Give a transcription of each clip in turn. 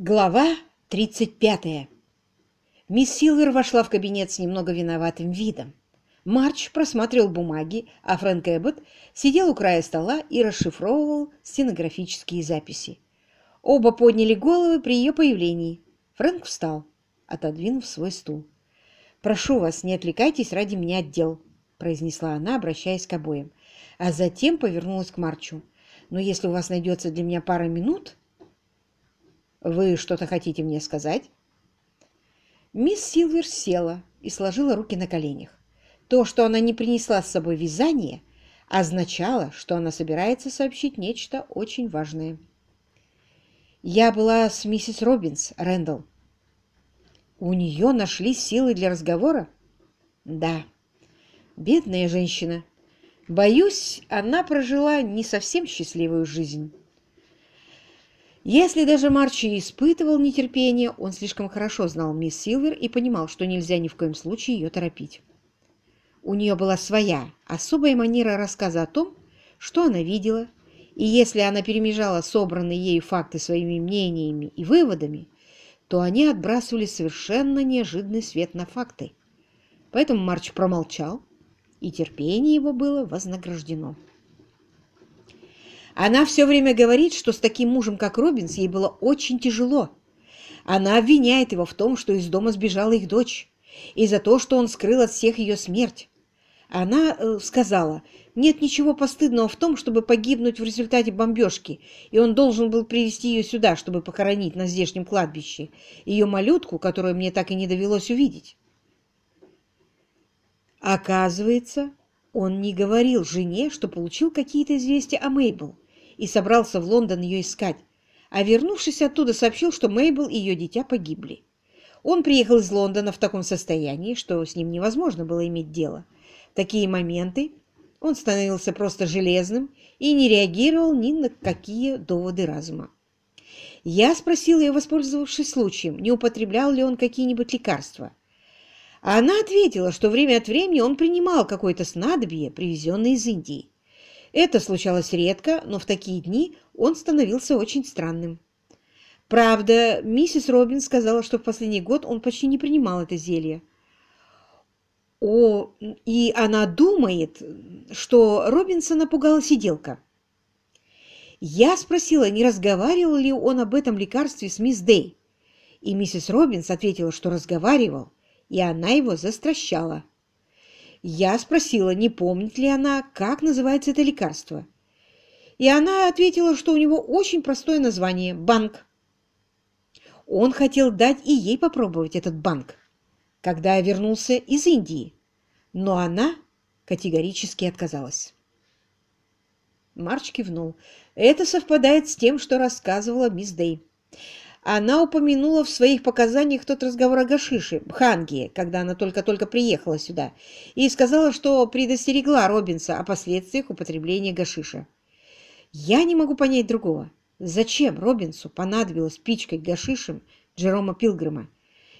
Глава 35. Мисс Силвер вошла в кабинет с немного виноватым видом. Марч просматривал бумаги, а Фрэнк Эббот сидел у края стола и расшифровывал стенографические записи. Оба подняли головы при ее появлении. Фрэнк встал, отодвинув свой стул. «Прошу вас, не отвлекайтесь ради меня от дел», — произнесла она, обращаясь к обоим. А затем повернулась к Марчу. «Но если у вас найдется для меня пара минут...» «Вы что-то хотите мне сказать?» Мисс Силвер села и сложила руки на коленях. То, что она не принесла с собой вязание, означало, что она собирается сообщить нечто очень важное. «Я была с миссис Робинс, Рэндалл». «У нее нашлись силы для разговора?» «Да». «Бедная женщина. Боюсь, она прожила не совсем счастливую жизнь». Если даже Марчи испытывал нетерпение, он слишком хорошо знал мисс Силвер и понимал, что нельзя ни в коем случае ее торопить. У нее была своя, особая манера рассказа о том, что она видела, и если она перемежала собранные ею факты своими мнениями и выводами, то они отбрасывали совершенно неожиданный свет на факты. Поэтому Марч промолчал, и терпение его было вознаграждено. Она все время говорит, что с таким мужем, как Робинс, ей было очень тяжело. Она обвиняет его в том, что из дома сбежала их дочь, и за то, что он скрыл от всех ее смерть. Она э, сказала, нет ничего постыдного в том, чтобы погибнуть в результате бомбежки, и он должен был привести ее сюда, чтобы похоронить на здешнем кладбище, ее малютку, которую мне так и не довелось увидеть. Оказывается, он не говорил жене, что получил какие-то известия о Мейбл и собрался в Лондон ее искать, а вернувшись оттуда, сообщил, что Мейбл и ее дитя погибли. Он приехал из Лондона в таком состоянии, что с ним невозможно было иметь дело. В такие моменты он становился просто железным и не реагировал ни на какие доводы разума. Я спросил ее, воспользовавшись случаем, не употреблял ли он какие-нибудь лекарства. А она ответила, что время от времени он принимал какое-то снадобье, привезенное из Индии. Это случалось редко, но в такие дни он становился очень странным. Правда, миссис Робин сказала, что в последний год он почти не принимал это зелье. О, и она думает, что Робинса напугала сиделка. Я спросила, не разговаривал ли он об этом лекарстве с мисс Дэй, и миссис Робинс ответила, что разговаривал, и она его застращала. Я спросила, не помнит ли она, как называется это лекарство. И она ответила, что у него очень простое название – банк. Он хотел дать и ей попробовать этот банк, когда я вернулся из Индии, но она категорически отказалась. Марч кивнул. Это совпадает с тем, что рассказывала мисс Дэй. Она упомянула в своих показаниях тот разговор о Гашише, Бханге, когда она только-только приехала сюда, и сказала, что предостерегла Робинса о последствиях употребления Гашиша. Я не могу понять другого. Зачем Робинсу понадобилось пичкать Гашишем Джерома Пилгрима,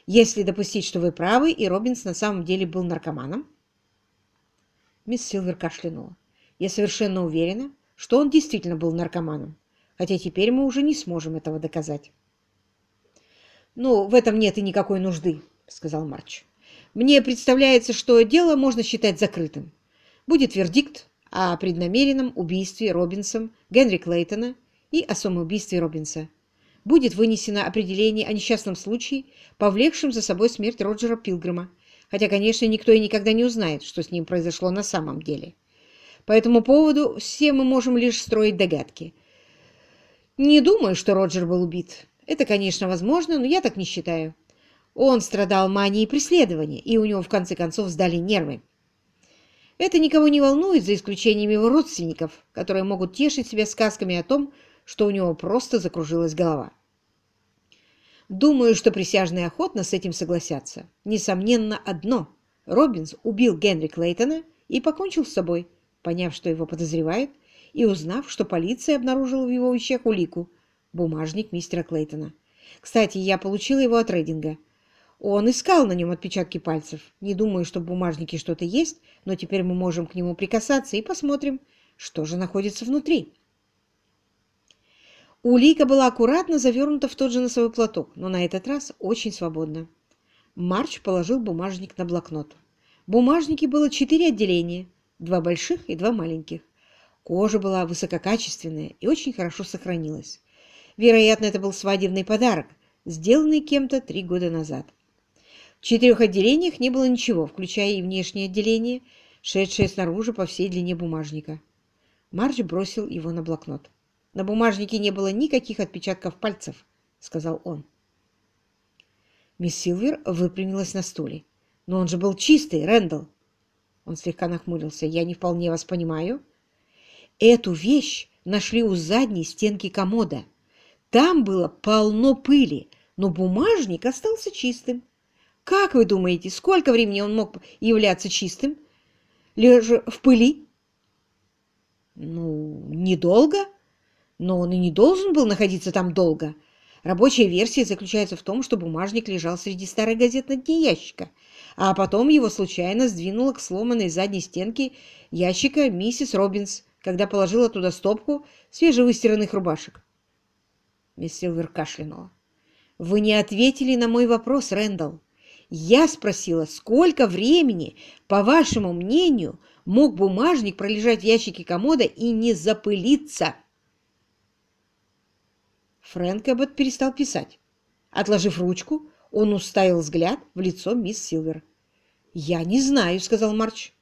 если допустить, что вы правы, и Робинс на самом деле был наркоманом? Мисс Силвер кашлянула. Я совершенно уверена, что он действительно был наркоманом, хотя теперь мы уже не сможем этого доказать. «Ну, в этом нет и никакой нужды», — сказал Марч. «Мне представляется, что дело можно считать закрытым. Будет вердикт о преднамеренном убийстве Робинсом Генри Клейтона и о самоубийстве Робинса. Будет вынесено определение о несчастном случае, повлекшем за собой смерть Роджера Пилгрима, хотя, конечно, никто и никогда не узнает, что с ним произошло на самом деле. По этому поводу все мы можем лишь строить догадки. Не думаю, что Роджер был убит. Это, конечно, возможно, но я так не считаю. Он страдал манией преследования, и у него в конце концов сдали нервы. Это никого не волнует, за исключением его родственников, которые могут тешить себя сказками о том, что у него просто закружилась голова. Думаю, что присяжные охотно с этим согласятся. Несомненно, одно. Робинс убил Генри Клейтона и покончил с собой, поняв, что его подозревают, и узнав, что полиция обнаружила в его вещах улику, бумажник мистера Клейтона. Кстати, я получила его от Рейдинга. Он искал на нем отпечатки пальцев. Не думаю, что в бумажнике что-то есть, но теперь мы можем к нему прикасаться и посмотрим, что же находится внутри. Улика была аккуратно завернута в тот же носовой платок, но на этот раз очень свободно. Марч положил бумажник на блокнот. В бумажнике было четыре отделения, два больших и два маленьких. Кожа была высококачественная и очень хорошо сохранилась. Вероятно, это был свадебный подарок, сделанный кем-то три года назад. В четырех отделениях не было ничего, включая и внешнее отделение, шедшее снаружи по всей длине бумажника. Марч бросил его на блокнот. «На бумажнике не было никаких отпечатков пальцев», — сказал он. Мисс Силвер выпрямилась на стуле. «Но он же был чистый, Рэндалл!» Он слегка нахмурился. «Я не вполне вас понимаю». «Эту вещь нашли у задней стенки комода. Там было полно пыли, но бумажник остался чистым. Как вы думаете, сколько времени он мог являться чистым? Лежа в пыли?» «Ну, недолго. Но он и не должен был находиться там долго. Рабочая версия заключается в том, что бумажник лежал среди старой газет на дне ящика, а потом его случайно сдвинуло к сломанной задней стенке ящика миссис Робинс, когда положила туда стопку свежевыстиранных рубашек. Мисс Силвер кашлянула. «Вы не ответили на мой вопрос, Рэндалл. Я спросила, сколько времени, по вашему мнению, мог бумажник пролежать в ящике комода и не запылиться?» Фрэнк Эббот перестал писать. Отложив ручку, он уставил взгляд в лицо мисс Силвер. «Я не знаю», — сказал Марч.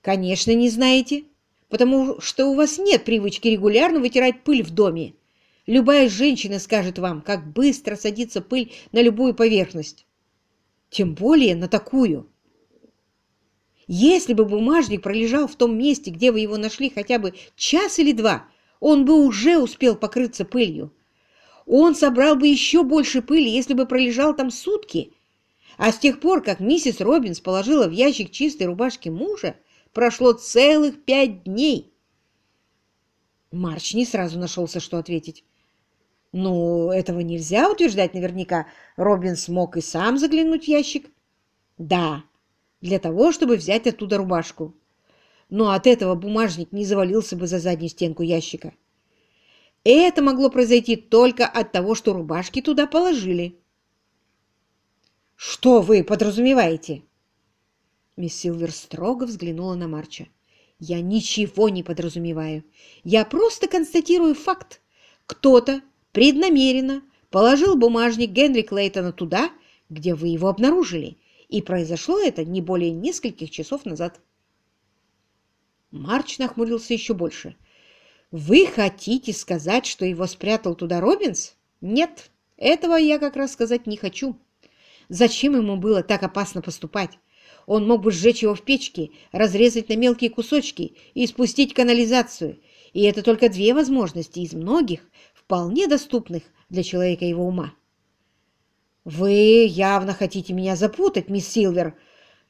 «Конечно, не знаете, потому что у вас нет привычки регулярно вытирать пыль в доме. Любая женщина скажет вам, как быстро садится пыль на любую поверхность. Тем более на такую. Если бы бумажник пролежал в том месте, где вы его нашли хотя бы час или два, он бы уже успел покрыться пылью. Он собрал бы еще больше пыли, если бы пролежал там сутки. А с тех пор, как миссис Робинс положила в ящик чистой рубашки мужа, прошло целых пять дней. Марч не сразу нашелся, что ответить. Ну, этого нельзя утверждать наверняка. Робинс мог и сам заглянуть в ящик. Да, для того, чтобы взять оттуда рубашку но от этого бумажник не завалился бы за заднюю стенку ящика. Это могло произойти только от того, что рубашки туда положили. «Что вы подразумеваете?» Мисс Силвер строго взглянула на Марча. «Я ничего не подразумеваю. Я просто констатирую факт. Кто-то преднамеренно положил бумажник Генри Клейтона туда, где вы его обнаружили, и произошло это не более нескольких часов назад». Марч нахмурился еще больше. «Вы хотите сказать, что его спрятал туда Робинс? Нет, этого я как раз сказать не хочу. Зачем ему было так опасно поступать? Он мог бы сжечь его в печке, разрезать на мелкие кусочки и спустить канализацию. И это только две возможности из многих, вполне доступных для человека его ума. «Вы явно хотите меня запутать, мисс Силвер»,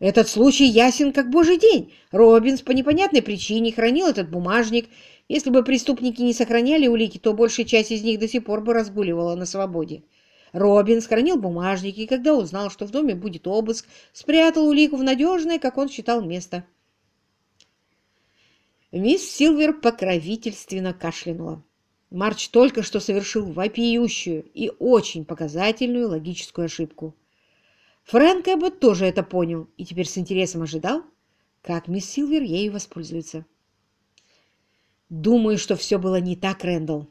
этот случай ясен как божий день. Робинс по непонятной причине хранил этот бумажник. Если бы преступники не сохраняли улики, то большая часть из них до сих пор бы разгуливала на свободе. Робинс хранил бумажники, и когда узнал, что в доме будет обыск, спрятал улику в надежное, как он считал, место. Мисс Силвер покровительственно кашлянула. Марч только что совершил вопиющую и очень показательную логическую ошибку. Фрэнк Эббот тоже это понял и теперь с интересом ожидал, как мисс Силвер ею воспользуется. Думаю, что все было не так, Рэндалл.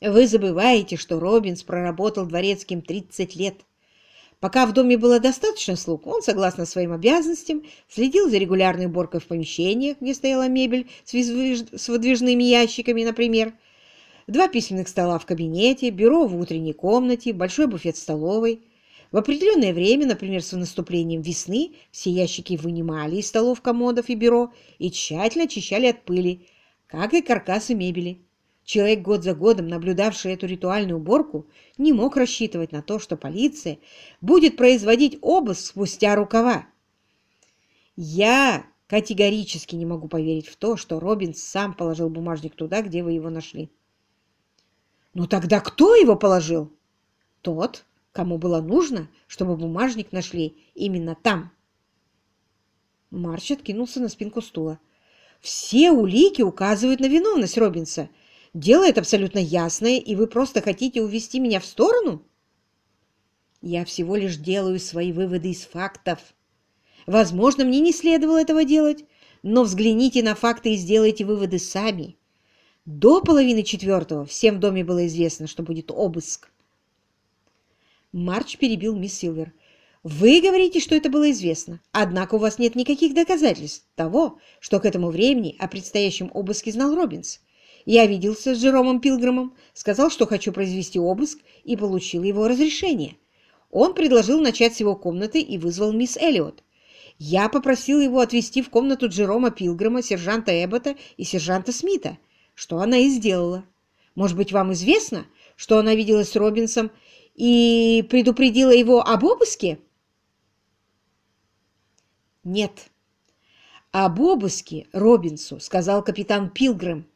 Вы забываете, что Робинс проработал дворецким 30 лет. Пока в доме было достаточно слуг, он, согласно своим обязанностям, следил за регулярной уборкой в помещениях, где стояла мебель с выдвижными ящиками, например, два письменных стола в кабинете, бюро в утренней комнате, большой буфет в столовой, в определенное время, например, с наступлением весны, все ящики вынимали из столов, комодов и бюро и тщательно очищали от пыли, как и каркасы мебели. Человек, год за годом наблюдавший эту ритуальную уборку, не мог рассчитывать на то, что полиция будет производить обыск спустя рукава. Я категорически не могу поверить в то, что Робинс сам положил бумажник туда, где вы его нашли. «Ну тогда кто его положил?» «Тот, кому было нужно, чтобы бумажник нашли именно там. Марч откинулся на спинку стула. Все улики указывают на виновность Робинса. Дело это абсолютно ясное, и вы просто хотите увести меня в сторону? Я всего лишь делаю свои выводы из фактов. Возможно, мне не следовало этого делать, но взгляните на факты и сделайте выводы сами. До половины четвертого всем в доме было известно, что будет обыск. Марч перебил мисс Силвер. «Вы говорите, что это было известно, однако у вас нет никаких доказательств того, что к этому времени о предстоящем обыске знал Робинс. Я виделся с Джеромом Пилгримом, сказал, что хочу произвести обыск, и получил его разрешение. Он предложил начать с его комнаты и вызвал мисс Эллиот. Я попросил его отвезти в комнату Джерома Пилгрима, сержанта Эббота и сержанта Смита, что она и сделала. Может быть, вам известно, что она виделась с Робинсом и предупредила его об обыске? Нет. Об обыске Робинсу сказал капитан Пилгрим.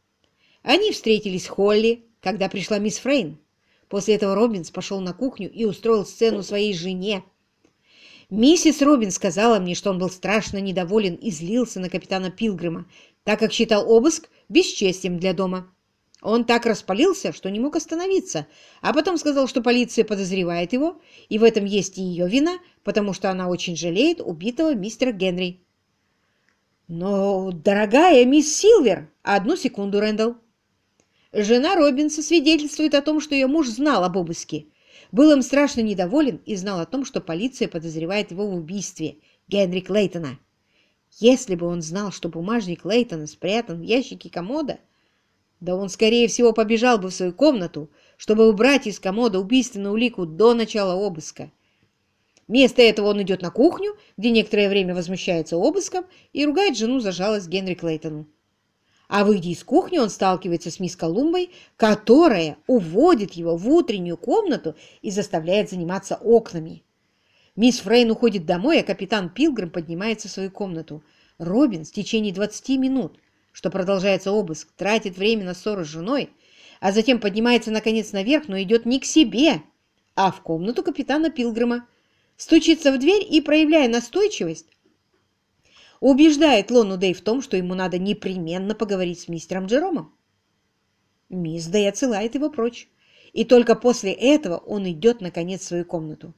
Они встретились в холле, когда пришла мисс Фрейн. После этого Робинс пошел на кухню и устроил сцену своей жене. Миссис Робин сказала мне, что он был страшно недоволен и злился на капитана Пилгрима, так как считал обыск бесчестием для дома. Он так распалился, что не мог остановиться, а потом сказал, что полиция подозревает его, и в этом есть и ее вина, потому что она очень жалеет убитого мистера Генри. «Но, дорогая мисс Силвер, одну секунду, Рэндалл. Жена Робинса свидетельствует о том, что ее муж знал об обыске. Был им страшно недоволен и знал о том, что полиция подозревает его в убийстве Генри Клейтона. Если бы он знал, что бумажник Лейтона спрятан в ящике комода, да он, скорее всего, побежал бы в свою комнату, чтобы убрать из комода убийственную улику до начала обыска. Вместо этого он идет на кухню, где некоторое время возмущается обыском и ругает жену за жалость Генри Клейтону. А выйдя из кухни, он сталкивается с мисс Колумбой, которая уводит его в утреннюю комнату и заставляет заниматься окнами. Мисс Фрейн уходит домой, а капитан Пилгрим поднимается в свою комнату. Робин в течение 20 минут, что продолжается обыск, тратит время на ссору с женой, а затем поднимается наконец наверх, но идет не к себе, а в комнату капитана Пилгрима, стучится в дверь и, проявляя настойчивость, убеждает Лону Дэй в том, что ему надо непременно поговорить с мистером Джеромом. Мисс Дэй отсылает его прочь, и только после этого он идет, наконец, в свою комнату.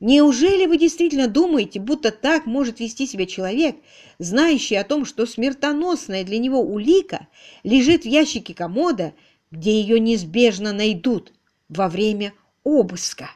Неужели вы действительно думаете, будто так может вести себя человек, знающий о том, что смертоносная для него улика лежит в ящике комода, где ее неизбежно найдут во время обыска?